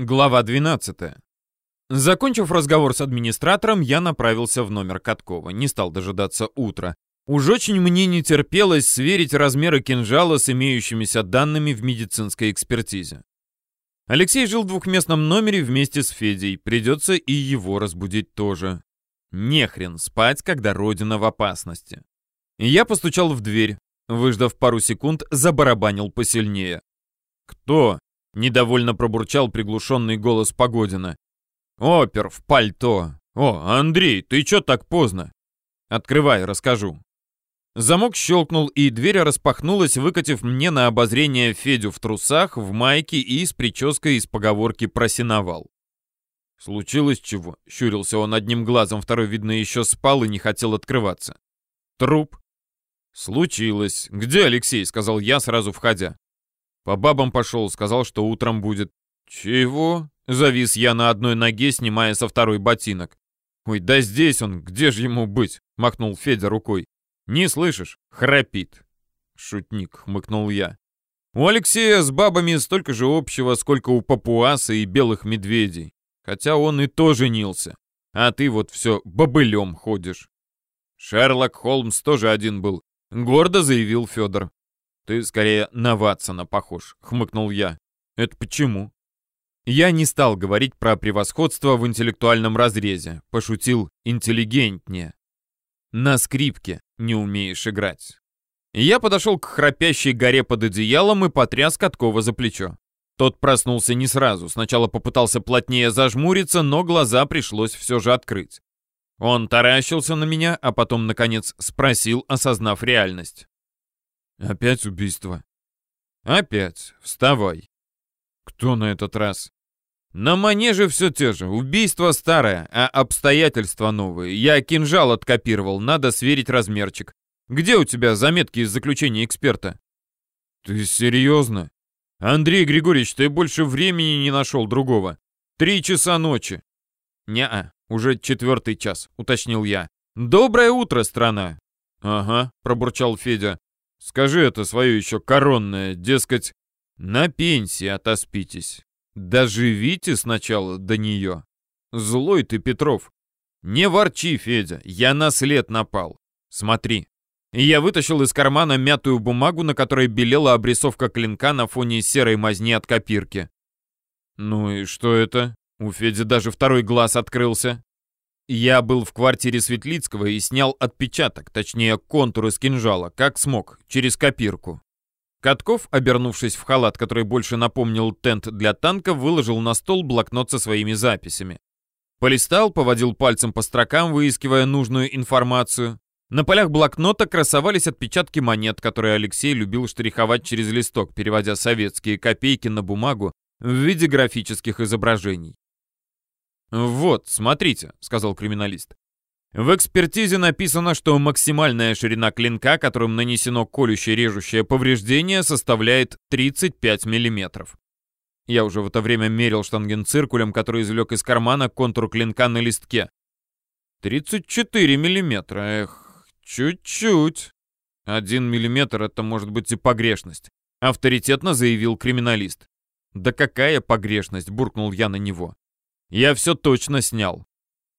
Глава 12. Закончив разговор с администратором, я направился в номер Каткова. Не стал дожидаться утра. Уж очень мне не терпелось сверить размеры кинжала с имеющимися данными в медицинской экспертизе. Алексей жил в двухместном номере вместе с Федей. Придется и его разбудить тоже. Нехрен спать, когда родина в опасности. Я постучал в дверь. Выждав пару секунд, забарабанил посильнее. «Кто?» Недовольно пробурчал приглушенный голос Погодина. «Опер в пальто! О, Андрей, ты чё так поздно? Открывай, расскажу». Замок щелкнул, и дверь распахнулась, выкатив мне на обозрение Федю в трусах, в майке и с прической из поговорки «просиновал». «Случилось чего?» — щурился он одним глазом, второй, видно, еще спал и не хотел открываться. «Труп?» «Случилось. Где Алексей?» — сказал я, сразу входя. По бабам пошел, сказал, что утром будет. Чего? Завис я на одной ноге, снимая со второй ботинок. Ой, да здесь он, где же ему быть? Махнул Федя рукой. Не слышишь? Храпит. Шутник, хмыкнул я. У Алексея с бабами столько же общего, сколько у папуаса и белых медведей. Хотя он и то женился. А ты вот все бобылем ходишь. Шерлок Холмс тоже один был. Гордо заявил Федор. «Ты скорее на Ватсона похож», — хмыкнул я. «Это почему?» Я не стал говорить про превосходство в интеллектуальном разрезе. Пошутил интеллигентнее. На скрипке не умеешь играть. Я подошел к храпящей горе под одеялом и потряс Каткова за плечо. Тот проснулся не сразу. Сначала попытался плотнее зажмуриться, но глаза пришлось все же открыть. Он таращился на меня, а потом, наконец, спросил, осознав реальность. Опять убийство. Опять. Вставай. Кто на этот раз? На манеже все те же. Убийство старое, а обстоятельства новые. Я кинжал откопировал, надо сверить размерчик. Где у тебя заметки из заключения эксперта? Ты серьезно? Андрей Григорьевич, ты больше времени не нашел другого. Три часа ночи. Не-а, уже четвертый час, уточнил я. Доброе утро, страна. Ага, пробурчал Федя. Скажи это свое еще коронное, дескать, на пенсии отоспитесь. Доживите сначала до нее. Злой ты, Петров. Не ворчи, Федя, я на след напал. Смотри. Я вытащил из кармана мятую бумагу, на которой белела обрисовка клинка на фоне серой мазни от копирки. Ну и что это? У Феди даже второй глаз открылся. Я был в квартире Светлицкого и снял отпечаток, точнее контур из кинжала, как смог, через копирку. Катков, обернувшись в халат, который больше напомнил тент для танка, выложил на стол блокнот со своими записями. Полистал, поводил пальцем по строкам, выискивая нужную информацию. На полях блокнота красовались отпечатки монет, которые Алексей любил штриховать через листок, переводя советские копейки на бумагу в виде графических изображений. «Вот, смотрите», — сказал криминалист. В экспертизе написано, что максимальная ширина клинка, которым нанесено колющее-режущее повреждение, составляет 35 мм. Я уже в это время мерил штангенциркулем, который извлек из кармана контур клинка на листке. 34 мм, эх, чуть-чуть. Один миллиметр — это может быть и погрешность, авторитетно заявил криминалист. «Да какая погрешность?» — буркнул я на него. Я все точно снял.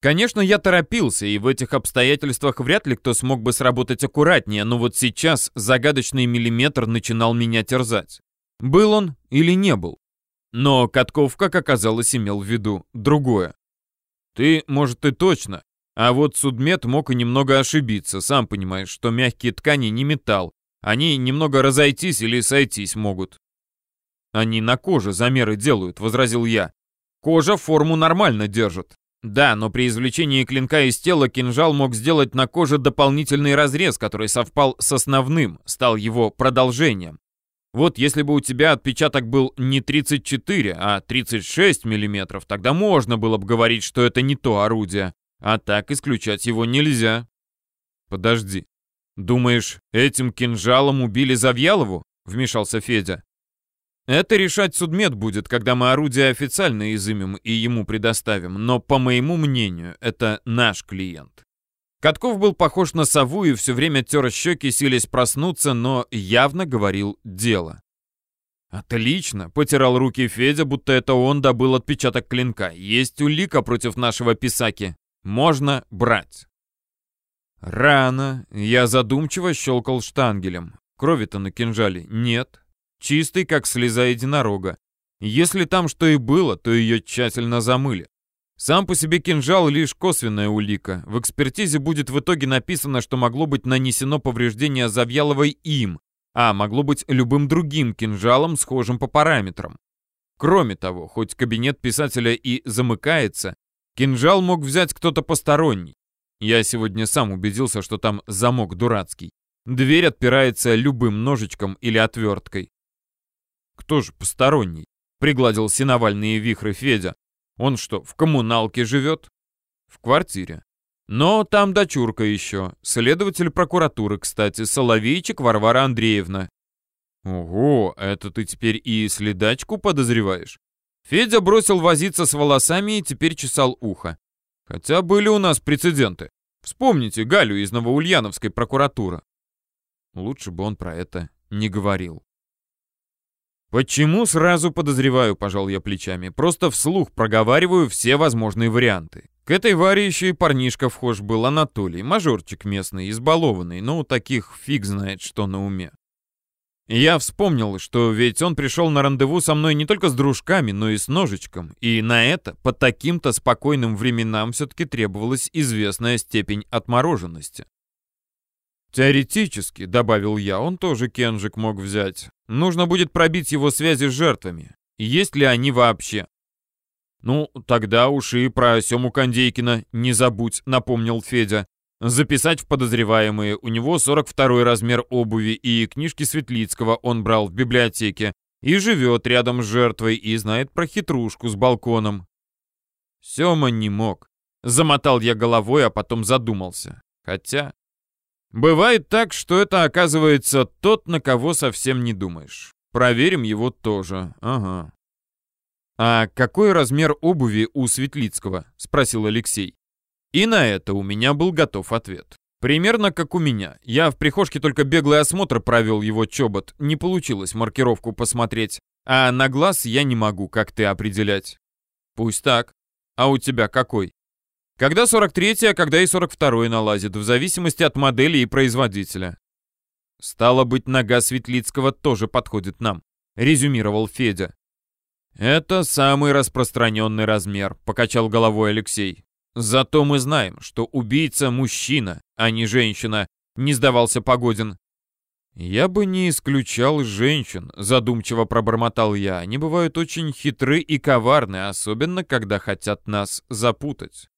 Конечно, я торопился, и в этих обстоятельствах вряд ли кто смог бы сработать аккуратнее, но вот сейчас загадочный миллиметр начинал меня терзать. Был он или не был? Но Катков, как оказалось, имел в виду другое. Ты, может, и точно, а вот судмед мог и немного ошибиться, сам понимаешь, что мягкие ткани не металл, они немного разойтись или сойтись могут. Они на коже замеры делают, возразил я. Кожа форму нормально держит. Да, но при извлечении клинка из тела кинжал мог сделать на коже дополнительный разрез, который совпал с основным, стал его продолжением. Вот если бы у тебя отпечаток был не 34, а 36 миллиметров, тогда можно было бы говорить, что это не то орудие. А так исключать его нельзя. Подожди. Думаешь, этим кинжалом убили Завьялову? Вмешался Федя. Это решать судмед будет, когда мы орудие официально изымем и ему предоставим, но, по моему мнению, это наш клиент. Катков был похож на сову и все время тер щеки, силясь проснуться, но явно говорил дело. «Отлично!» — потирал руки Федя, будто это он добыл отпечаток клинка. «Есть улика против нашего писаки. Можно брать!» «Рано!» — я задумчиво щелкал штангелем. Крови-то на кинжале нет. Чистый, как слеза единорога. Если там что и было, то ее тщательно замыли. Сам по себе кинжал лишь косвенная улика. В экспертизе будет в итоге написано, что могло быть нанесено повреждение Завьяловой им, а могло быть любым другим кинжалом, схожим по параметрам. Кроме того, хоть кабинет писателя и замыкается, кинжал мог взять кто-то посторонний. Я сегодня сам убедился, что там замок дурацкий. Дверь отпирается любым ножичком или отверткой. Кто же посторонний? Пригладил синовальные вихры Федя. Он что, в коммуналке живет? В квартире. Но там дочурка еще. Следователь прокуратуры, кстати, Соловейчик Варвара Андреевна. Ого, это ты теперь и следачку подозреваешь? Федя бросил возиться с волосами и теперь чесал ухо. Хотя были у нас прецеденты. Вспомните Галю из Новоульяновской прокуратуры. Лучше бы он про это не говорил. «Почему сразу подозреваю?» – пожал я плечами. «Просто вслух проговариваю все возможные варианты. К этой Варе еще и парнишка вхож был, Анатолий, мажорчик местный, избалованный, но у таких фиг знает, что на уме. Я вспомнил, что ведь он пришел на рандеву со мной не только с дружками, но и с ножичком, и на это по таким-то спокойным временам все-таки требовалась известная степень отмороженности. «Теоретически», — добавил я, — «он тоже Кенжик мог взять. Нужно будет пробить его связи с жертвами. Есть ли они вообще?» «Ну, тогда уж и про Сему Кондейкина не забудь», — напомнил Федя. «Записать в подозреваемые. У него 42-й размер обуви, и книжки Светлицкого он брал в библиотеке. И живет рядом с жертвой, и знает про хитрушку с балконом». Сема не мог. Замотал я головой, а потом задумался. Хотя... Бывает так, что это оказывается тот, на кого совсем не думаешь. Проверим его тоже. Ага. «А какой размер обуви у Светлицкого?» — спросил Алексей. И на это у меня был готов ответ. Примерно как у меня. Я в прихожке только беглый осмотр провел его чобот. Не получилось маркировку посмотреть. А на глаз я не могу, как ты, определять. Пусть так. А у тебя какой? Когда 43-й, а когда и 42-й налазит, в зависимости от модели и производителя. Стало быть, нога Светлицкого тоже подходит нам, резюмировал Федя. «Это самый распространенный размер», — покачал головой Алексей. «Зато мы знаем, что убийца — мужчина, а не женщина», — не сдавался Погодин. «Я бы не исключал женщин», — задумчиво пробормотал я. «Они бывают очень хитры и коварны, особенно когда хотят нас запутать».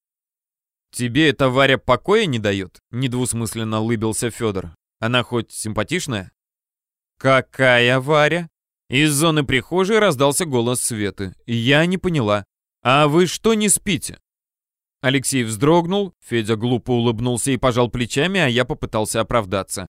«Тебе эта Варя покоя не дает?» — недвусмысленно улыбился Федор. «Она хоть симпатичная?» «Какая Варя?» Из зоны прихожей раздался голос Светы. Я не поняла. «А вы что не спите?» Алексей вздрогнул, Федя глупо улыбнулся и пожал плечами, а я попытался оправдаться.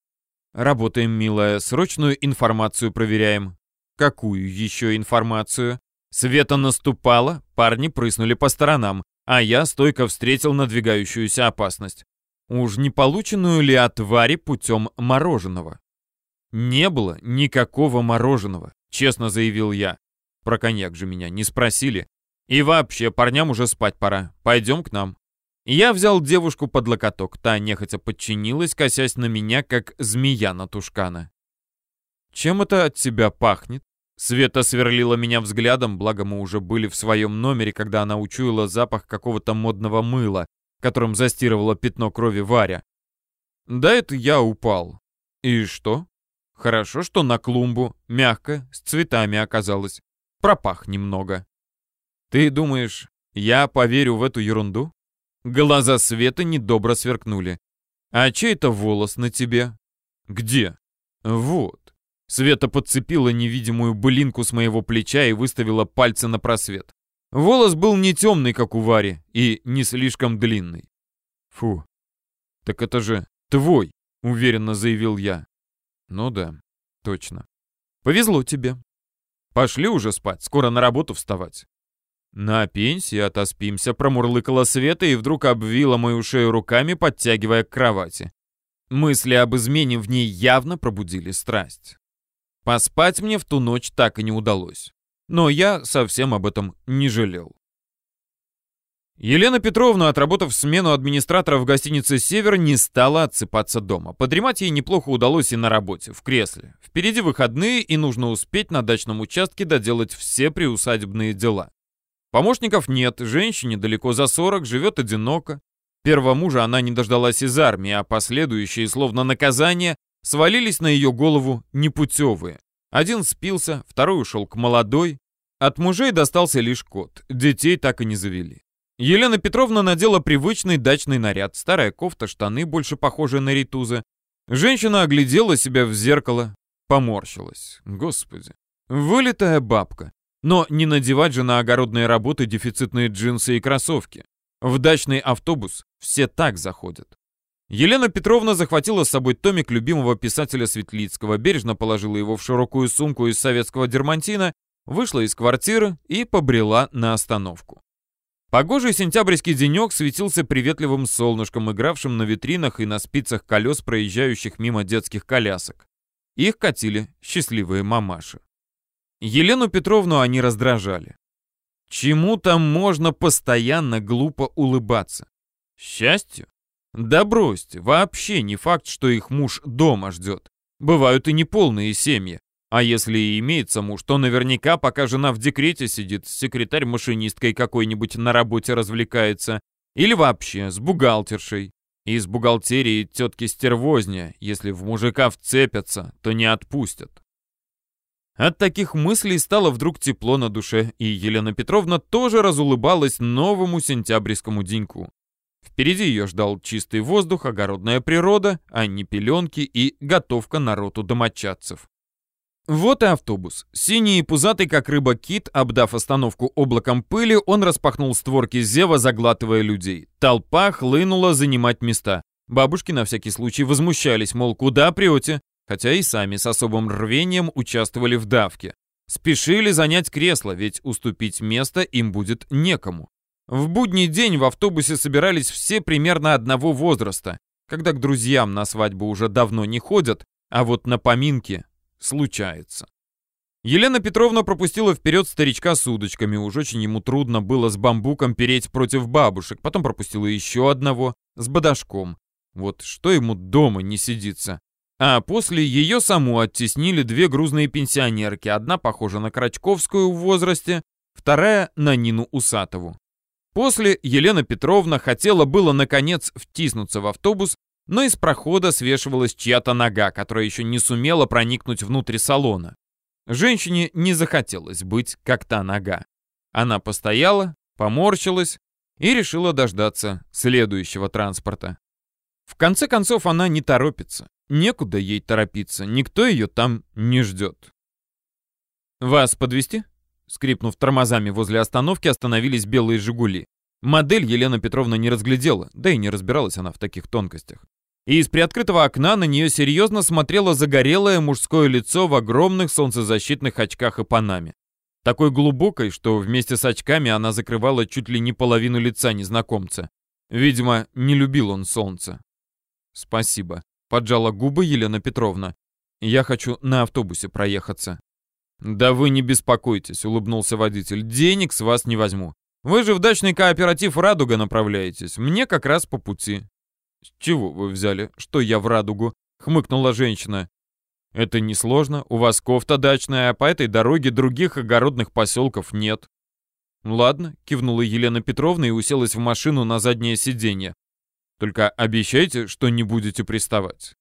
«Работаем, милая, срочную информацию проверяем». «Какую еще информацию?» Света наступала, парни прыснули по сторонам, а я стойко встретил надвигающуюся опасность. Уж не полученную ли от Вари путем мороженого? Не было никакого мороженого. Честно заявил я. Про коньяк же меня не спросили. И вообще, парням уже спать пора. Пойдем к нам. Я взял девушку под локоток. Та нехотя подчинилась, косясь на меня, как змея на тушкана. «Чем это от тебя пахнет?» Света сверлила меня взглядом, благо мы уже были в своем номере, когда она учуяла запах какого-то модного мыла, которым застирывала пятно крови Варя. «Да это я упал». «И что?» Хорошо, что на клумбу, мягко, с цветами оказалось. Пропах немного. Ты думаешь, я поверю в эту ерунду? Глаза Света недобро сверкнули. А чей это волос на тебе? Где? Вот. Света подцепила невидимую былинку с моего плеча и выставила пальцы на просвет. Волос был не темный, как у Вари, и не слишком длинный. Фу. Так это же твой, уверенно заявил я. Ну да, точно. Повезло тебе. Пошли уже спать, скоро на работу вставать. На пенсии отоспимся, промурлыкала Света и вдруг обвила мою шею руками, подтягивая к кровати. Мысли об измене в ней явно пробудили страсть. Поспать мне в ту ночь так и не удалось. Но я совсем об этом не жалел. Елена Петровна, отработав смену администратора в гостинице «Север», не стала отсыпаться дома. Подремать ей неплохо удалось и на работе, в кресле. Впереди выходные, и нужно успеть на дачном участке доделать все приусадебные дела. Помощников нет, женщине далеко за 40, живет одиноко. Первого мужа она не дождалась из армии, а последующие, словно наказание, свалились на ее голову непутевые. Один спился, второй ушел к молодой. От мужей достался лишь кот, детей так и не завели. Елена Петровна надела привычный дачный наряд, старая кофта, штаны, больше похожие на ритузы. Женщина оглядела себя в зеркало, поморщилась. Господи, вылитая бабка. Но не надевать же на огородные работы дефицитные джинсы и кроссовки. В дачный автобус все так заходят. Елена Петровна захватила с собой томик любимого писателя Светлицкого, бережно положила его в широкую сумку из советского дермантина, вышла из квартиры и побрела на остановку. Погожий сентябрьский денек светился приветливым солнышком, игравшим на витринах и на спицах колес, проезжающих мимо детских колясок. Их катили счастливые мамаши. Елену Петровну они раздражали. Чему там можно постоянно глупо улыбаться? Счастью? Да бросьте, вообще не факт, что их муж дома ждет. Бывают и неполные семьи. А если и имеется муж, то наверняка, пока жена в декрете сидит, секретарь машинисткой какой-нибудь на работе развлекается. Или вообще с бухгалтершей. Из бухгалтерии тетки стервозня, если в мужика вцепятся, то не отпустят. От таких мыслей стало вдруг тепло на душе, и Елена Петровна тоже разулыбалась новому сентябрьскому деньку. Впереди ее ждал чистый воздух, огородная природа, а не пеленки и готовка народу домочадцев. Вот и автобус. Синий и пузатый, как рыба-кит, обдав остановку облаком пыли, он распахнул створки зева, заглатывая людей. Толпа хлынула занимать места. Бабушки на всякий случай возмущались, мол, куда прете? Хотя и сами с особым рвением участвовали в давке. Спешили занять кресло, ведь уступить место им будет некому. В будний день в автобусе собирались все примерно одного возраста, когда к друзьям на свадьбу уже давно не ходят, а вот на поминки случается. Елена Петровна пропустила вперед старичка с удочками, уж очень ему трудно было с бамбуком переть против бабушек, потом пропустила еще одного с бодашком. Вот что ему дома не сидится. А после ее саму оттеснили две грузные пенсионерки, одна похожа на Крачковскую в возрасте, вторая на Нину Усатову. После Елена Петровна хотела было, наконец, втиснуться в автобус, но из прохода свешивалась чья-то нога, которая еще не сумела проникнуть внутрь салона. Женщине не захотелось быть как та нога. Она постояла, поморщилась и решила дождаться следующего транспорта. В конце концов, она не торопится. Некуда ей торопиться, никто ее там не ждет. «Вас подвести? Скрипнув тормозами возле остановки, остановились белые «Жигули». Модель Елена Петровна не разглядела, да и не разбиралась она в таких тонкостях. И из приоткрытого окна на нее серьезно смотрело загорелое мужское лицо в огромных солнцезащитных очках и панаме. Такой глубокой, что вместе с очками она закрывала чуть ли не половину лица незнакомца. Видимо, не любил он солнце. «Спасибо», — поджала губы Елена Петровна. «Я хочу на автобусе проехаться». «Да вы не беспокойтесь», — улыбнулся водитель. «Денег с вас не возьму. Вы же в дачный кооператив «Радуга» направляетесь. Мне как раз по пути». «С чего вы взяли, что я в «Радугу»?» — хмыкнула женщина. «Это несложно. У вас кофта дачная, а по этой дороге других огородных поселков нет». «Ладно», — кивнула Елена Петровна и уселась в машину на заднее сиденье. «Только обещайте, что не будете приставать».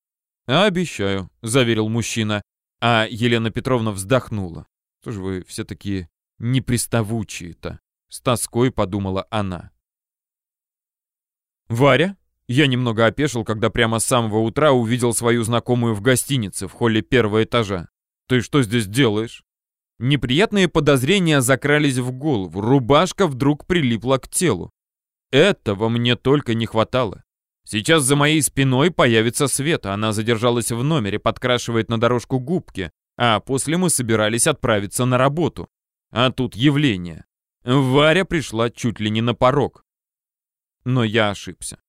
«Обещаю», — заверил мужчина. А Елена Петровна вздохнула. Что же вы все такие неприставучие-то? С тоской подумала она. Варя? Я немного опешил, когда прямо с самого утра увидел свою знакомую в гостинице в холле первого этажа. Ты что здесь делаешь? Неприятные подозрения закрались в голову. Рубашка вдруг прилипла к телу. Этого мне только не хватало. Сейчас за моей спиной появится Света. Она задержалась в номере, подкрашивает на дорожку губки. А после мы собирались отправиться на работу. А тут явление. Варя пришла чуть ли не на порог. Но я ошибся.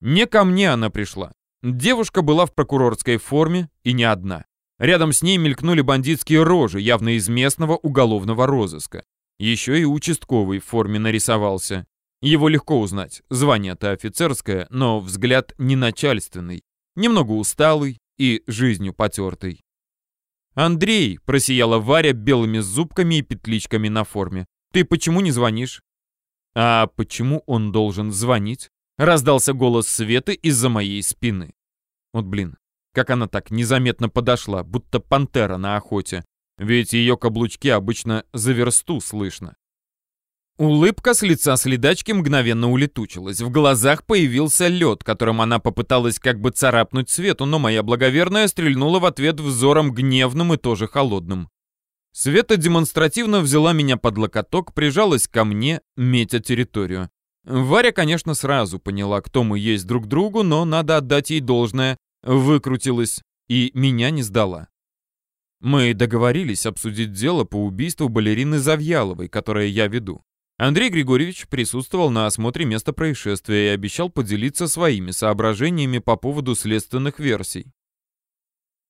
Не ко мне она пришла. Девушка была в прокурорской форме и не одна. Рядом с ней мелькнули бандитские рожи, явно из местного уголовного розыска. Еще и участковый в форме нарисовался. Его легко узнать. Звание-то офицерское, но взгляд не начальственный. Немного усталый и жизнью потертый. «Андрей!» — просияла Варя белыми зубками и петличками на форме. «Ты почему не звонишь?» «А почему он должен звонить?» — раздался голос Светы из-за моей спины. Вот блин, как она так незаметно подошла, будто пантера на охоте. Ведь ее каблучки обычно за версту слышно. Улыбка с лица следачки мгновенно улетучилась. В глазах появился лед, которым она попыталась как бы царапнуть Свету, но моя благоверная стрельнула в ответ взором гневным и тоже холодным. Света демонстративно взяла меня под локоток, прижалась ко мне, метя территорию. Варя, конечно, сразу поняла, кто мы есть друг другу, но надо отдать ей должное, выкрутилась и меня не сдала. Мы договорились обсудить дело по убийству балерины Завьяловой, которое я веду. Андрей Григорьевич присутствовал на осмотре места происшествия и обещал поделиться своими соображениями по поводу следственных версий.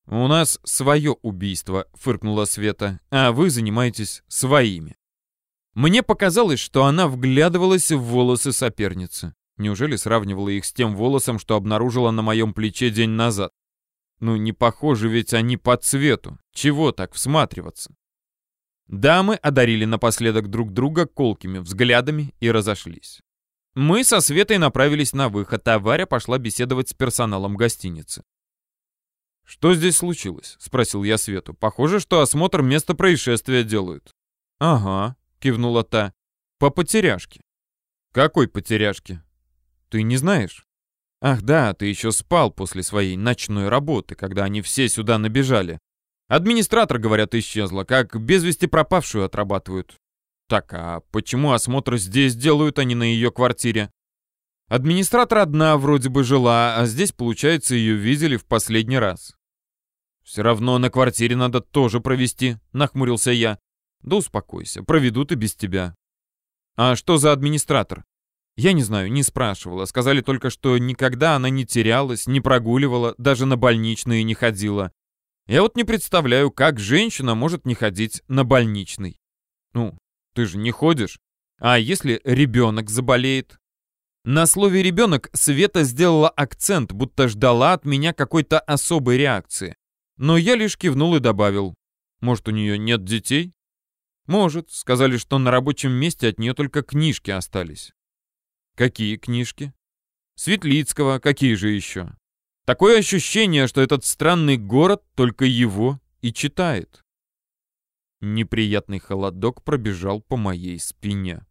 «У нас свое убийство», — фыркнула Света, «а вы занимаетесь своими». Мне показалось, что она вглядывалась в волосы соперницы. Неужели сравнивала их с тем волосом, что обнаружила на моем плече день назад? Ну, не похожи ведь они по цвету. Чего так всматриваться? Дамы одарили напоследок друг друга колкими взглядами и разошлись. Мы со Светой направились на выход, а Варя пошла беседовать с персоналом гостиницы. «Что здесь случилось?» — спросил я Свету. «Похоже, что осмотр места происшествия делают». «Ага», — кивнула та. «По потеряшке». «Какой потеряшке?» «Ты не знаешь?» «Ах да, ты еще спал после своей ночной работы, когда они все сюда набежали. Администратор, говорят, исчезла, как без вести пропавшую отрабатывают. Так, а почему осмотр здесь делают, а не на ее квартире? Администратор одна вроде бы жила, а здесь, получается, ее видели в последний раз. Все равно на квартире надо тоже провести, нахмурился я. Да успокойся, проведут и без тебя. А что за администратор? Я не знаю, не спрашивала. Сказали только, что никогда она не терялась, не прогуливала, даже на больничные не ходила. Я вот не представляю, как женщина может не ходить на больничный. Ну, ты же не ходишь. А если ребенок заболеет? На слове «ребенок» Света сделала акцент, будто ждала от меня какой-то особой реакции. Но я лишь кивнул и добавил. Может, у нее нет детей? Может. Сказали, что на рабочем месте от нее только книжки остались. Какие книжки? Светлицкого, какие же еще? Такое ощущение, что этот странный город только его и читает. Неприятный холодок пробежал по моей спине.